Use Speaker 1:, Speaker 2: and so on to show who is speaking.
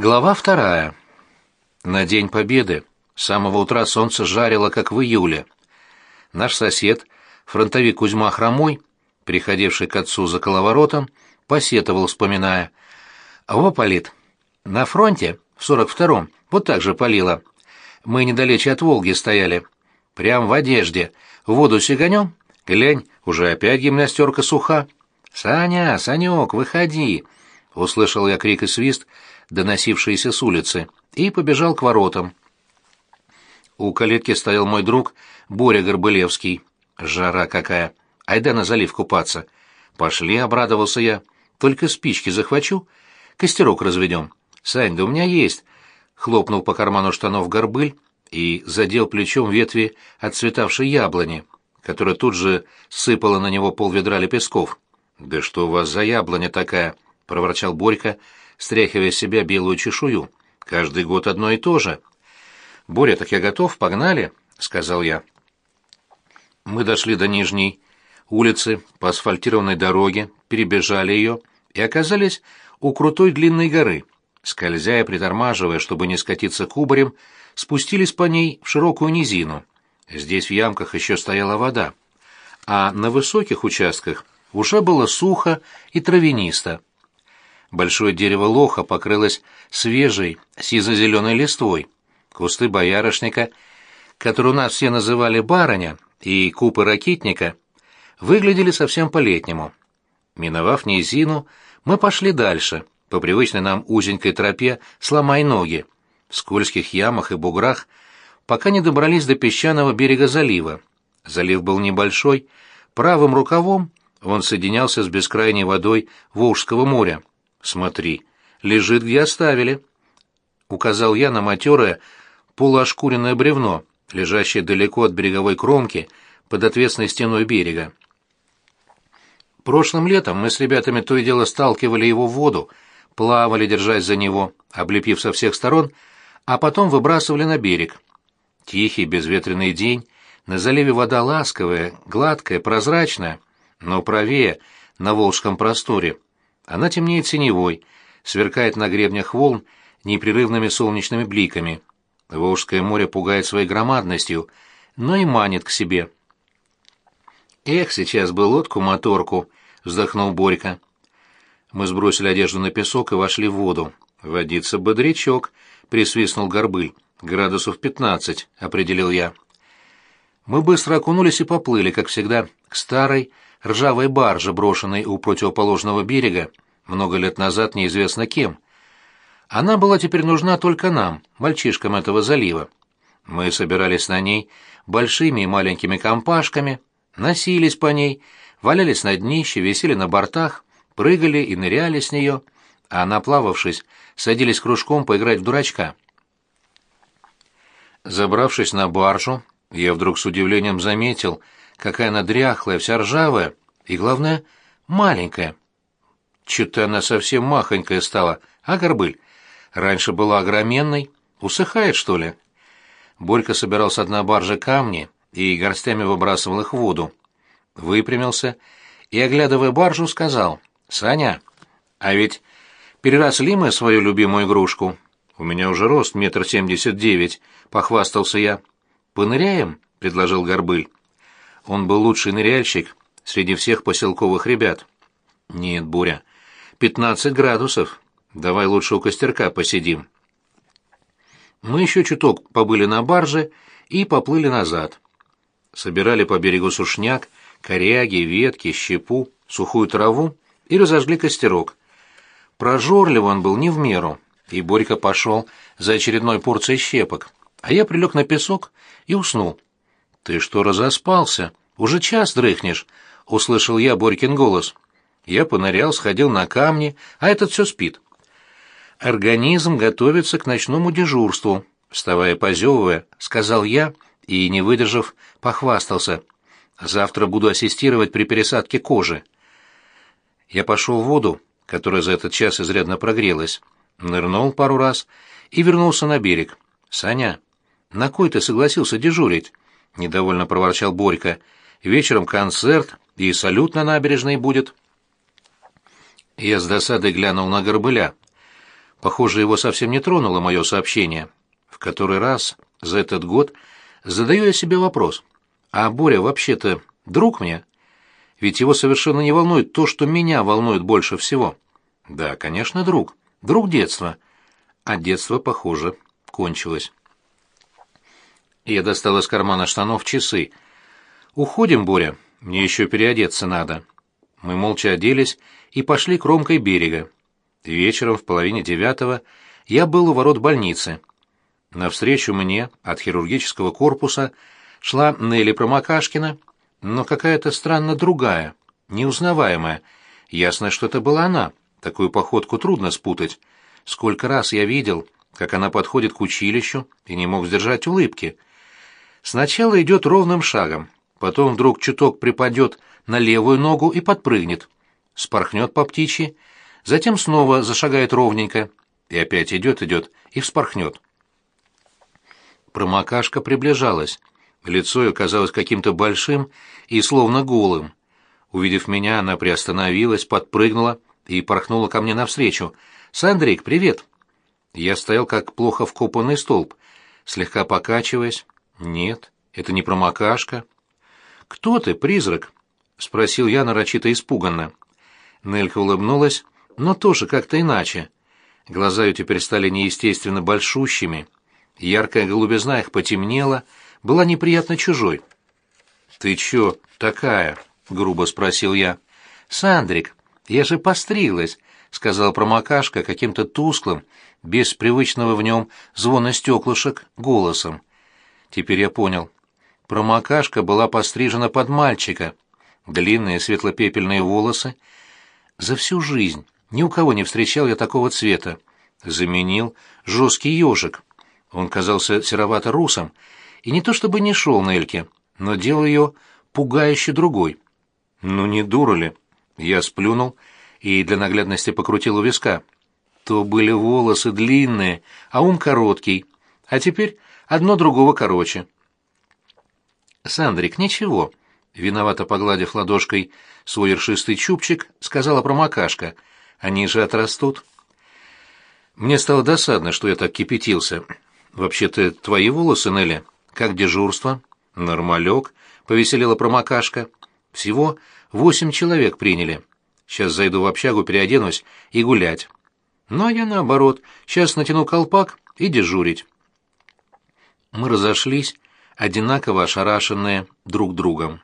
Speaker 1: Глава вторая. На День Победы с самого утра солнце жарило, как в июле. Наш сосед, фронтовик Кузьма Хромой, приходивший к отцу за коловоротом, посетовал, вспоминая. «Во, Полит, на фронте, в сорок втором, вот так же палило. Мы недалече от Волги стояли. Прям в одежде. В воду сиганем? Глянь, уже опять гимнастерка суха. Саня, Санек, выходи!» Услышал я крик и свист, доносившиеся с улицы, и побежал к воротам. У калитки стоял мой друг Боря Горбылевский. Жара какая! Айда на залив купаться. Пошли, обрадовался я. Только спички захвачу, костерок разведем. Сань, да у меня есть. Хлопнул по карману штанов горбыль и задел плечом ветви отцветавшей яблони, которая тут же сыпала на него полведра лепестков. «Да что у вас за яблоня такая?» — проворчал Борька, стряхивая с себя белую чешую. «Каждый год одно и то же». «Боря, так я готов, погнали», — сказал я. Мы дошли до Нижней улицы по асфальтированной дороге, перебежали ее и оказались у крутой длинной горы. Скользя и притормаживая, чтобы не скатиться кубарем, спустились по ней в широкую низину. Здесь в ямках еще стояла вода, а на высоких участках уже было сухо и травянисто. Большое дерево лоха покрылось свежей сизо-зеленой листвой. Кусты боярышника, которые у нас все называли барыня, и купы ракитника, выглядели совсем по-летнему. Миновав низину, мы пошли дальше, по привычной нам узенькой тропе «Сломай ноги», в скользких ямах и буграх, пока не добрались до песчаного берега залива. Залив был небольшой, правым рукавом он соединялся с бескрайней водой Волжского моря. «Смотри, лежит, где оставили», — указал я на матерое полуошкуренное бревно, лежащее далеко от береговой кромки под отвесной стеной берега. Прошлым летом мы с ребятами то и дело сталкивали его в воду, плавали, держась за него, облепив со всех сторон, а потом выбрасывали на берег. Тихий безветренный день, на заливе вода ласковая, гладкая, прозрачная, но правее, на Волжском просторе — она темнеет синевой, сверкает на гребнях волн непрерывными солнечными бликами. Волжское море пугает своей громадностью, но и манит к себе. «Эх, сейчас бы лодку-моторку!» — вздохнул Борька. Мы сбросили одежду на песок и вошли в воду. «Водится бодрячок», — присвистнул Горбыль. «Градусов пятнадцать», — определил я. Мы быстро окунулись и поплыли, как всегда, к старой, ржавой барже, брошенной у противоположного берега, много лет назад неизвестно кем. Она была теперь нужна только нам, мальчишкам этого залива. Мы собирались на ней большими и маленькими компашками, носились по ней, валялись на днище, висели на бортах, прыгали и ныряли с нее, а наплававшись, садились кружком поиграть в дурачка. Забравшись на баржу, я вдруг с удивлением заметил, какая она дряхлая, вся ржавая и, главное, маленькая. Чё-то она совсем махонькая стала, а горбыль? Раньше была огроменной. Усыхает, что ли? Борька собирал с дна баржи камни и горстями выбрасывал их в воду. Выпрямился и, оглядывая баржу, сказал, «Саня, а ведь переросли мы свою любимую игрушку. У меня уже рост метр семьдесят девять», — похвастался я. «Поныряем?» — предложил Горбыль. Он был лучший ныряльщик среди всех поселковых ребят. «Нет, Буря, пятнадцать градусов. Давай лучше у костерка посидим». Мы еще чуток побыли на барже и поплыли назад. Собирали по берегу сушняк, коряги, ветки, щепу, сухую траву и разожгли костерок. Прожорлив он был не в меру, и Борька пошел за очередной порцией щепок, а я прилег на песок и уснул. «Ты что, разоспался? Уже час дрыхнешь?» — услышал я Борькин голос. Я понырял, сходил на камни, а этот все спит. Организм готовится к ночному дежурству, вставая позевывая, сказал я и, не выдержав, похвастался. Завтра буду ассистировать при пересадке кожи. Я пошел в воду, которая за этот час изрядно прогрелась, нырнул пару раз и вернулся на берег. «Саня, на кой ты согласился дежурить?» — недовольно проворчал Борька. «Вечером концерт, и салют на набережной будет». Я с досадой глянул на горбыля. Похоже, его совсем не тронуло мое сообщение. В который раз за этот год задаю я себе вопрос. А Боря вообще-то друг мне? Ведь его совершенно не волнует то, что меня волнует больше всего. Да, конечно, друг. Друг детства. А детство, похоже, кончилось. Я достал из кармана штанов часы. «Уходим, Боря. Мне еще переодеться надо». Мы молча оделись и пошли кромкой берега. Вечером в половине девятого я был у ворот больницы. Навстречу мне от хирургического корпуса шла Нелли Промокашкина, но какая-то странно другая, неузнаваемая. Ясно, что это была она. Такую походку трудно спутать. Сколько раз я видел, как она подходит к училищу и не мог сдержать улыбки. Сначала идет ровным шагом, потом вдруг чуток припадет на левую ногу и подпрыгнет, спорхнет по птичьи, затем снова зашагает ровненько, и опять идет-идет и вспорхнет. Промокашка приближалась. Лицо ее казалось каким-то большим и словно голым. Увидев меня, она приостановилась, подпрыгнула и порхнула ко мне навстречу. «Сандрик, привет!» Я стоял как плохо вкопанный столб, слегка покачиваясь. «Нет, это не промокашка». «Кто ты, призрак?» — спросил я нарочито испуганно. Нелька улыбнулась, но тоже как-то иначе. Глаза ее теперь стали неестественно большущими. Яркая голубизна их потемнела, была неприятно чужой. «Ты чё такая?» — грубо спросил я. «Сандрик, я же пострилась», — сказала промокашка каким-то тусклым, без привычного в нем звона стеклышек, голосом. Теперь я понял. Промокашка была пострижена под мальчика. Длинные светло-пепельные волосы. За всю жизнь ни у кого не встречал я такого цвета. Заменил жесткий ежик. Он казался серовато-русом, и не то чтобы не шел на Эльке, но делал ее пугающе другой. Ну не дура ли? Я сплюнул и для наглядности покрутил у виска. То были волосы длинные, а ум короткий, а теперь одно другого короче. «Сандрик, ничего», — виновато погладив ладошкой свой ершистый чубчик, сказала промокашка. «Они же отрастут». Мне стало досадно, что я так кипятился. «Вообще-то твои волосы, Нелли. Как дежурство?» «Нормалек», — повеселила промокашка. «Всего восемь человек приняли. Сейчас зайду в общагу, переоденусь и гулять. Ну, а я наоборот, сейчас натяну колпак и дежурить». Мы разошлись, одинаково ошарашенные друг другом.